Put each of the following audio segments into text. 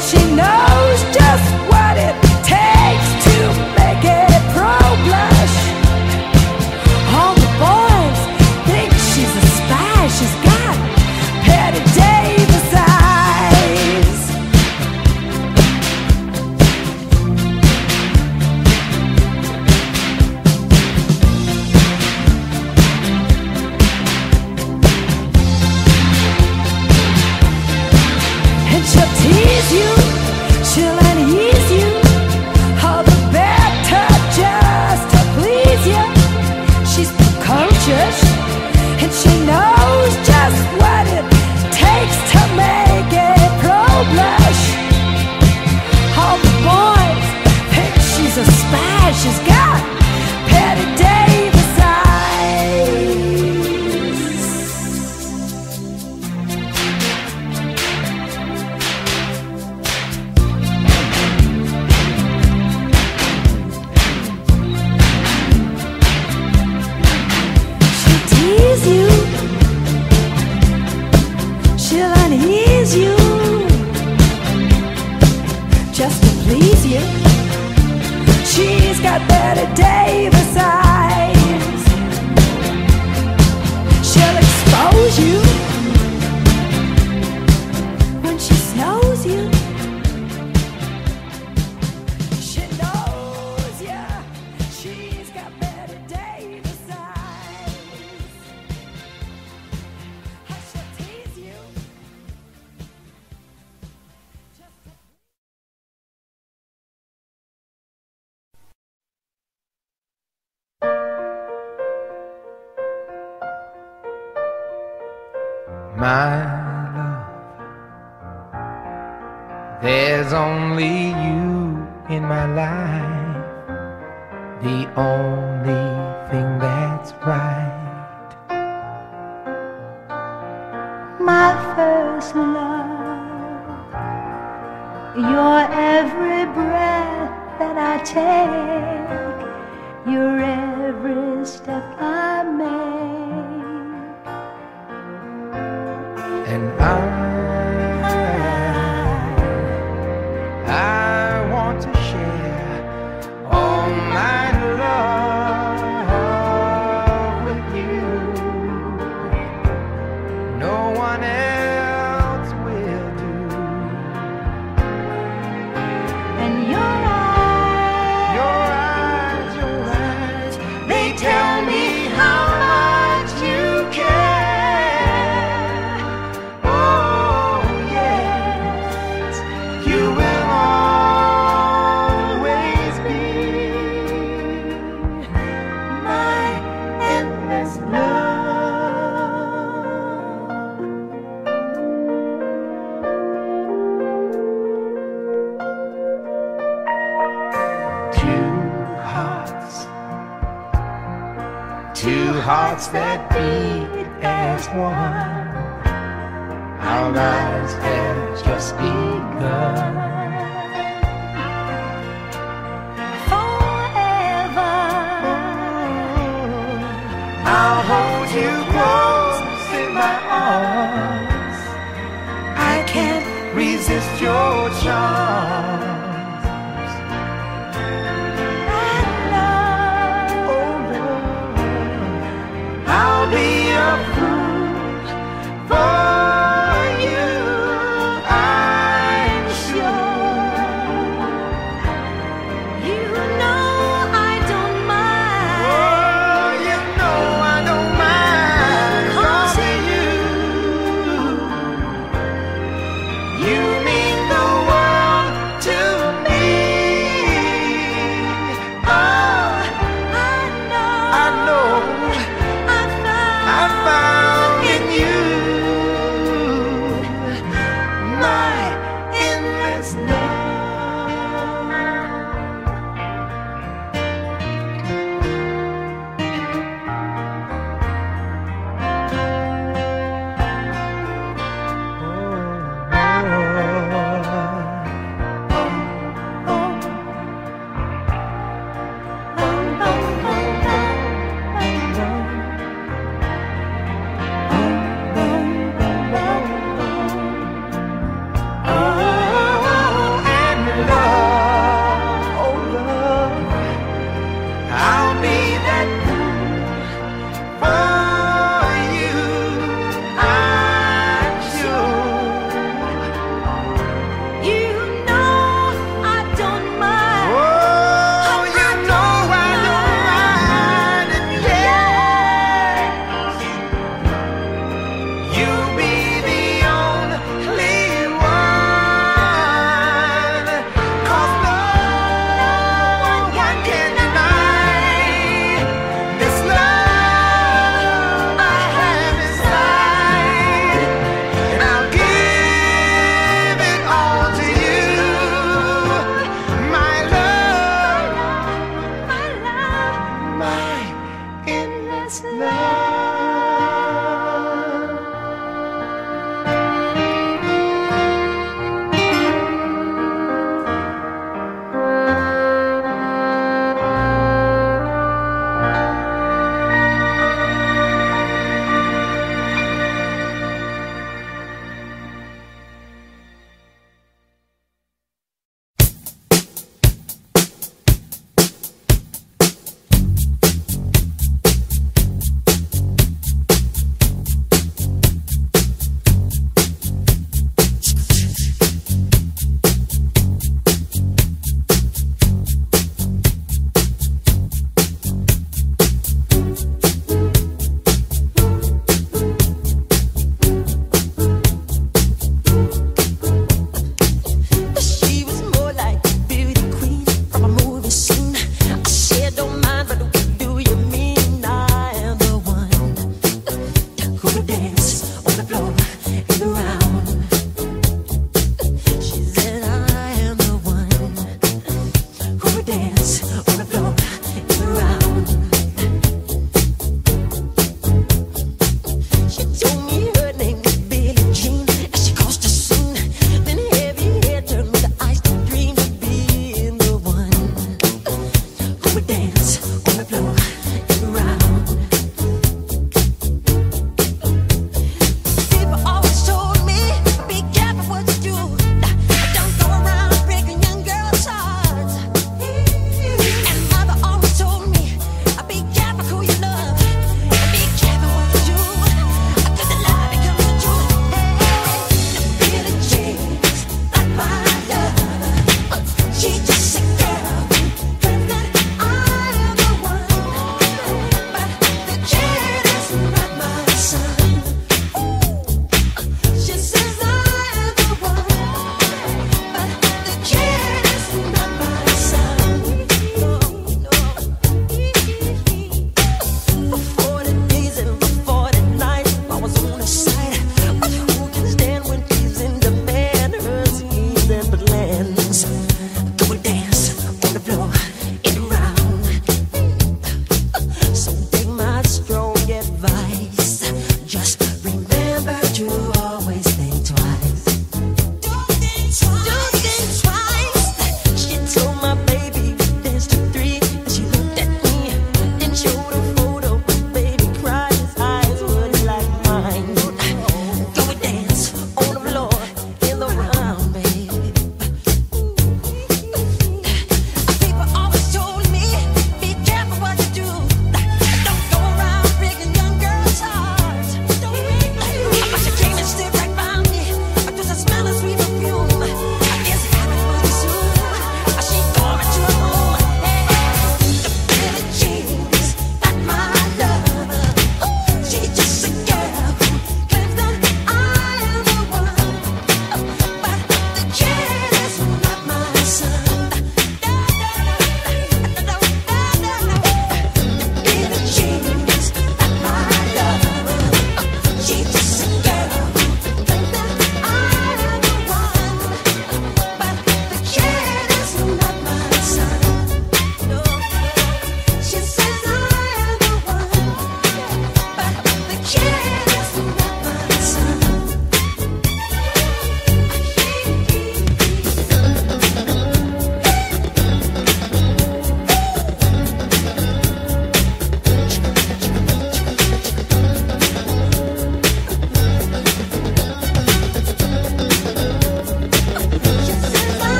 she knows just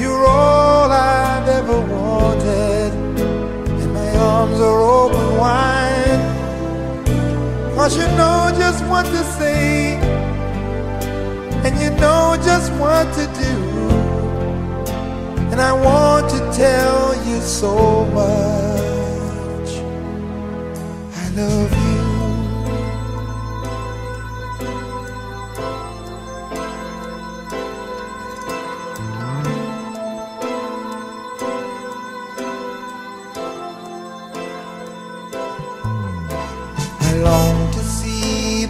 You're all I've ever wanted, and my arms are open wide. Cause you know just what to say, and you know just what to do. And I want to tell you so much. I love you.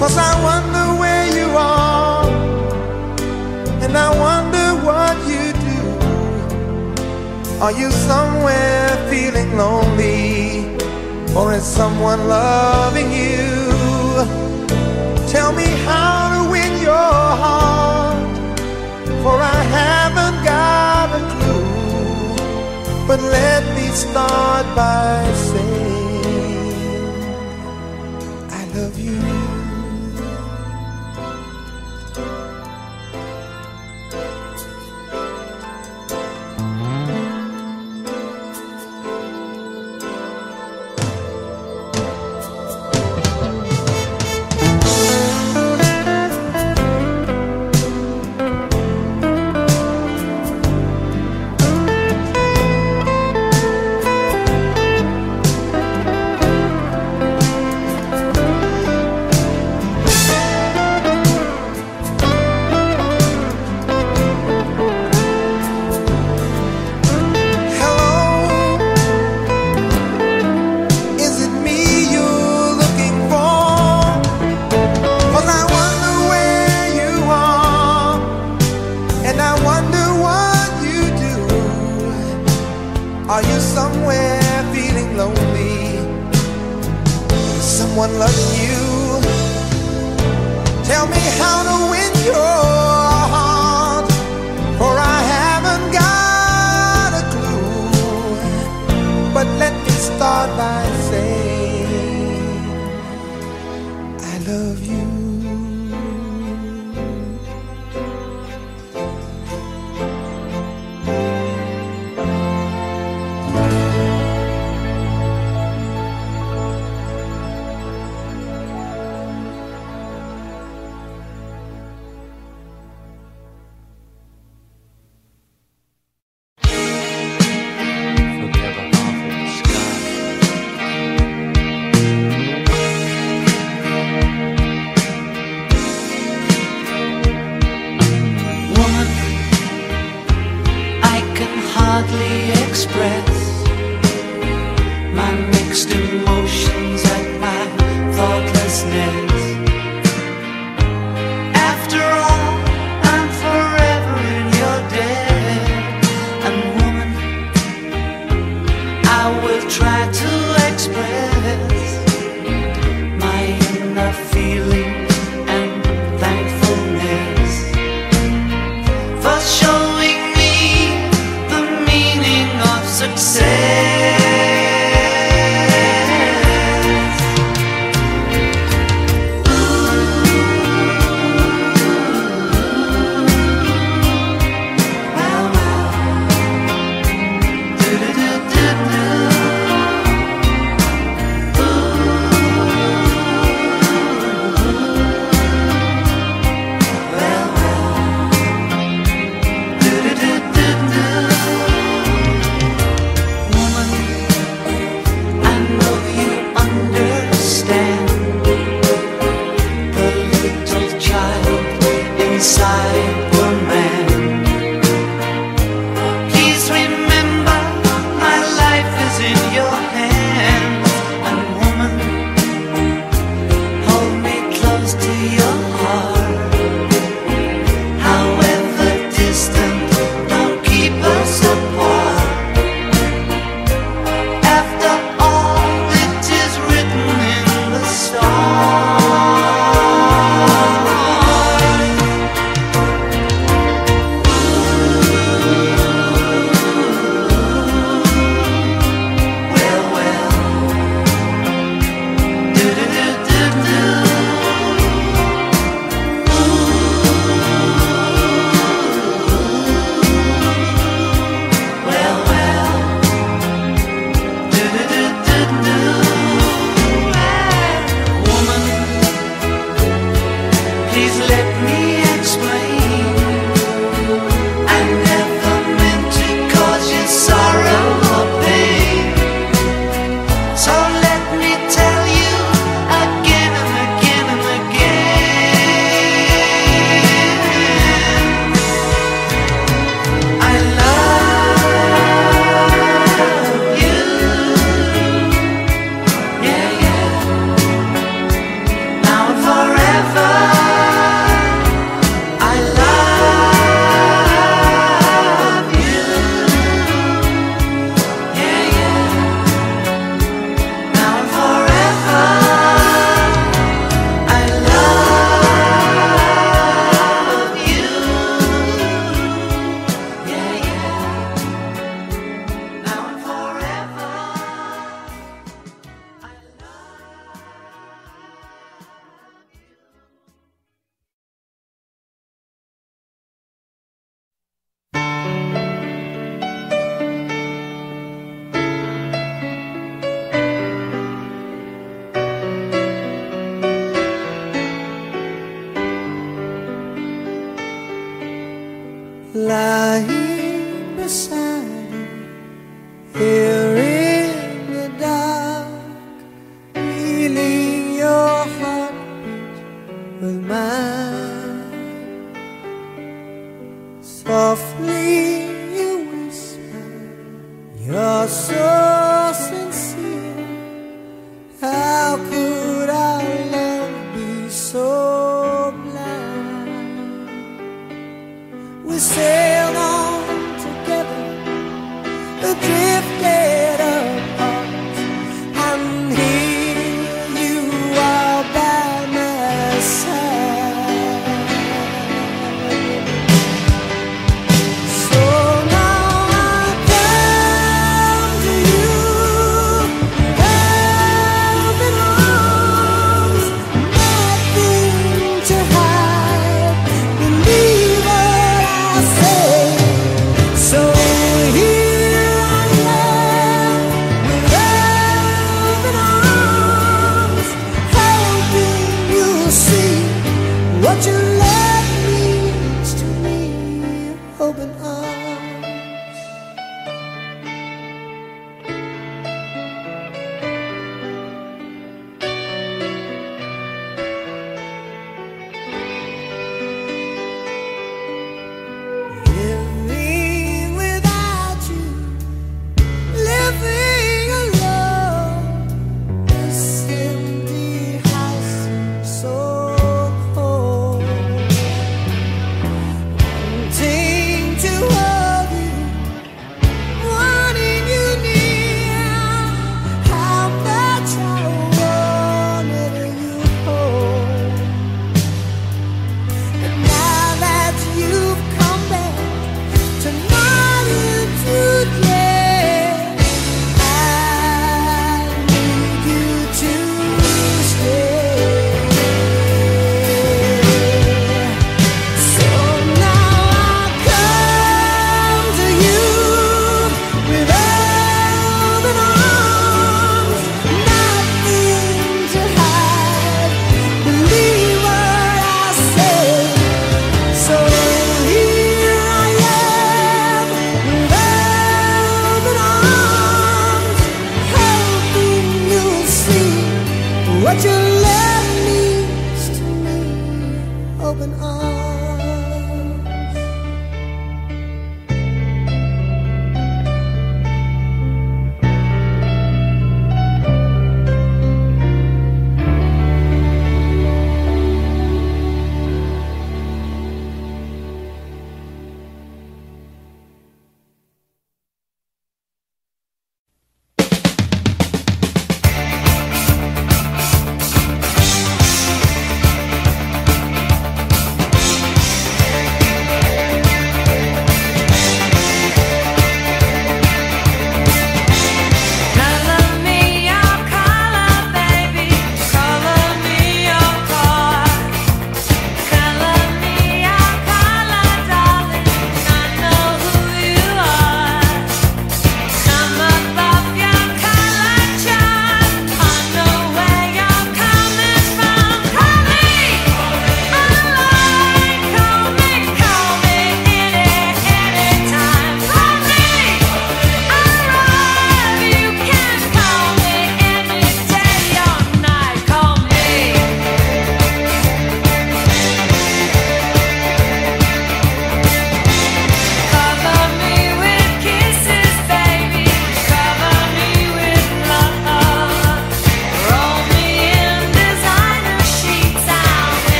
Cause I wonder where you are, and I wonder what you do. Are you somewhere feeling lonely, or is someone loving you? Tell me how to win your heart, for I haven't got a clue. But let me start by saying, I love you.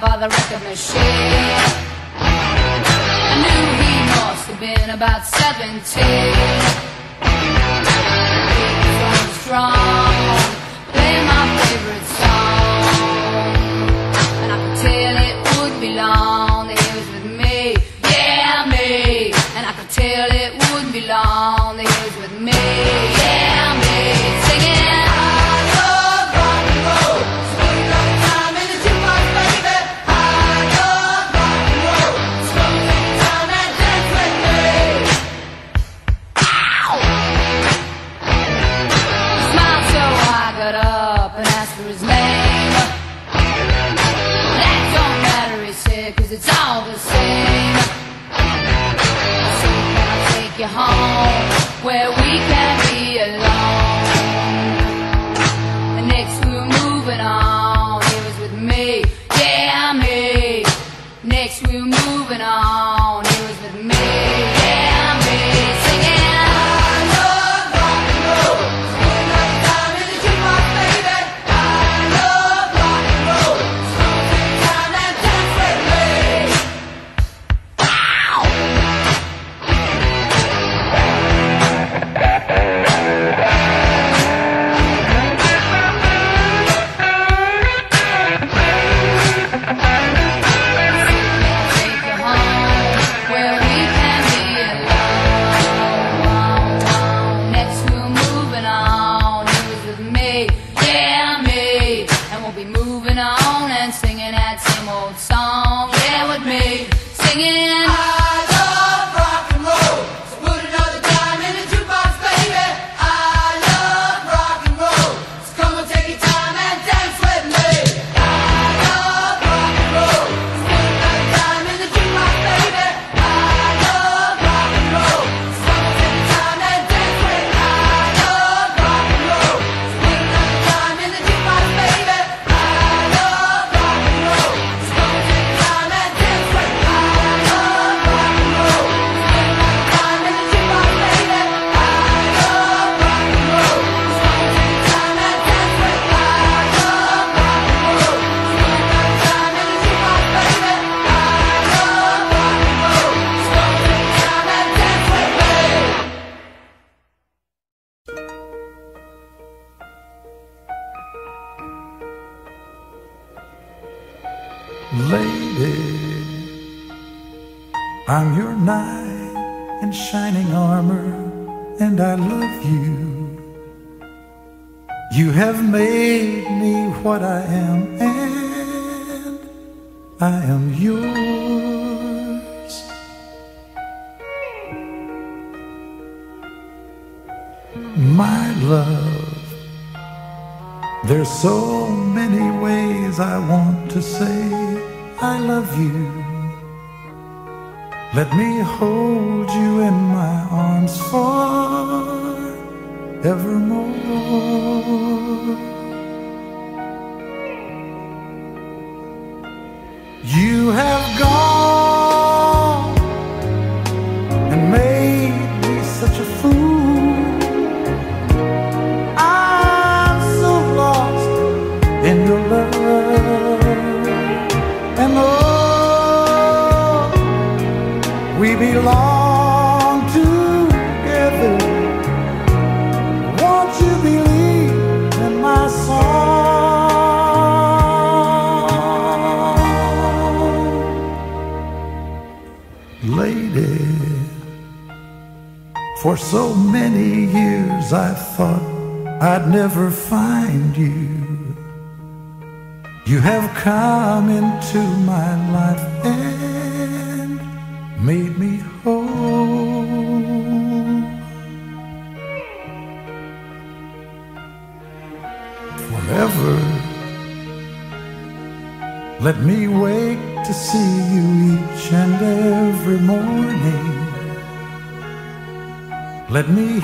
by the record machine. I knew he must have been about 17. He From strong, playing my favorite song. And I could tell it would be long he was with me. Yeah, me. And I could tell it would be long.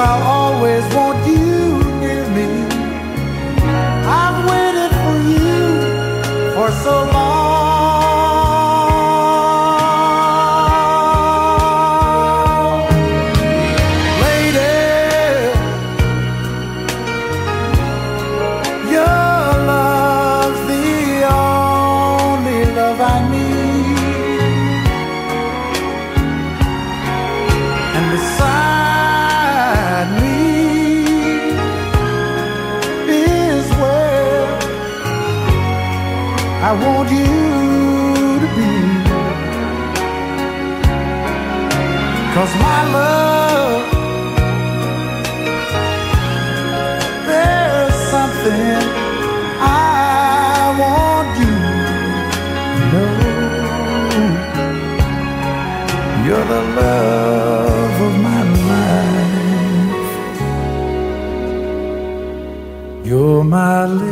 I'll always want you near me. I've waited for you for so long. my lips.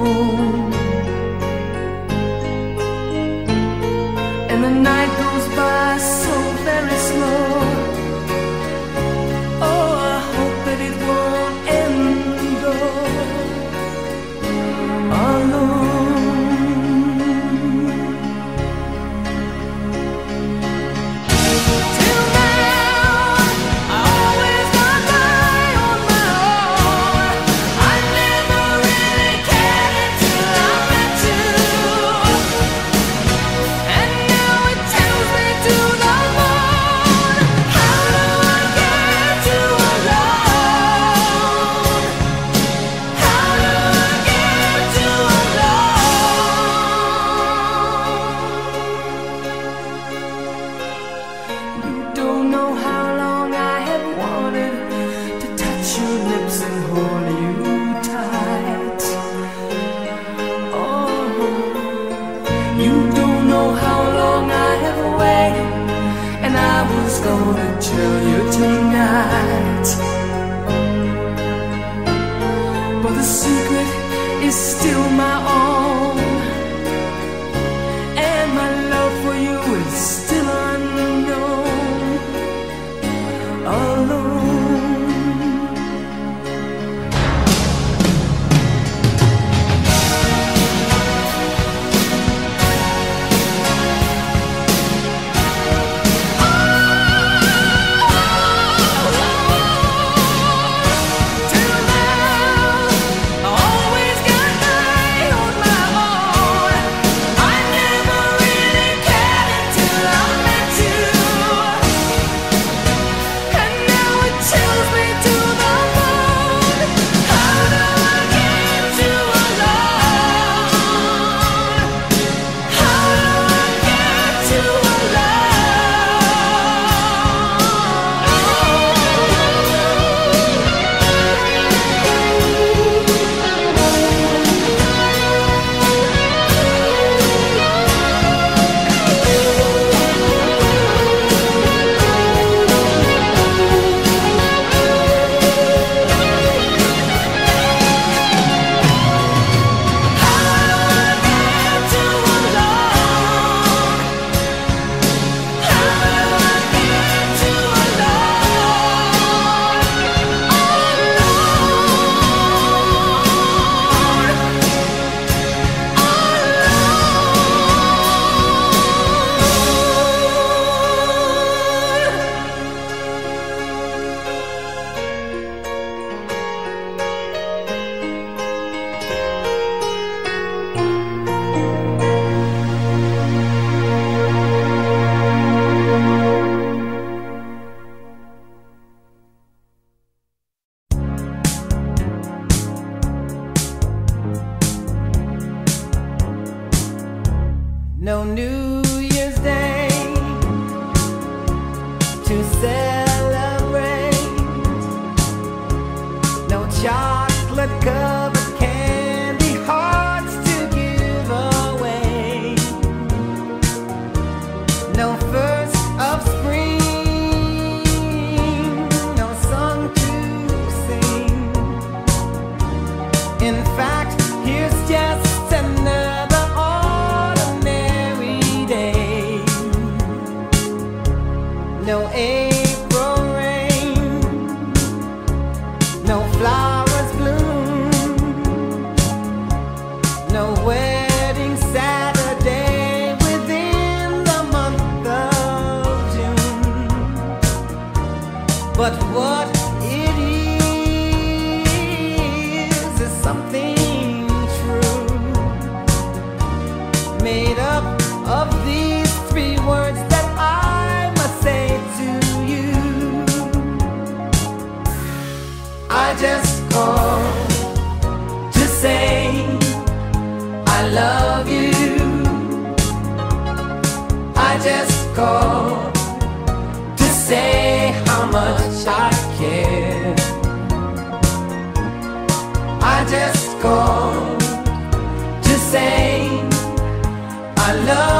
Telephone. And the night just called to say I love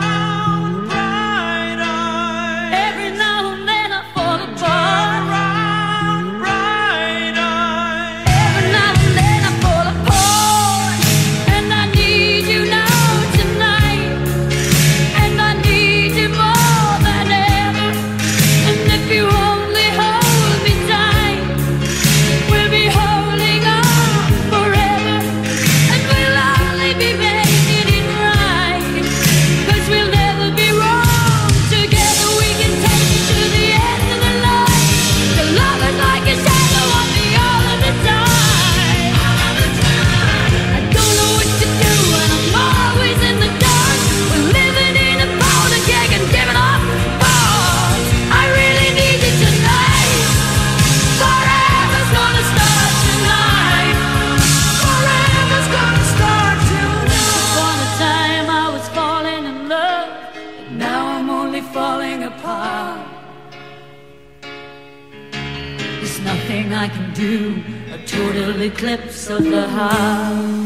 Heart.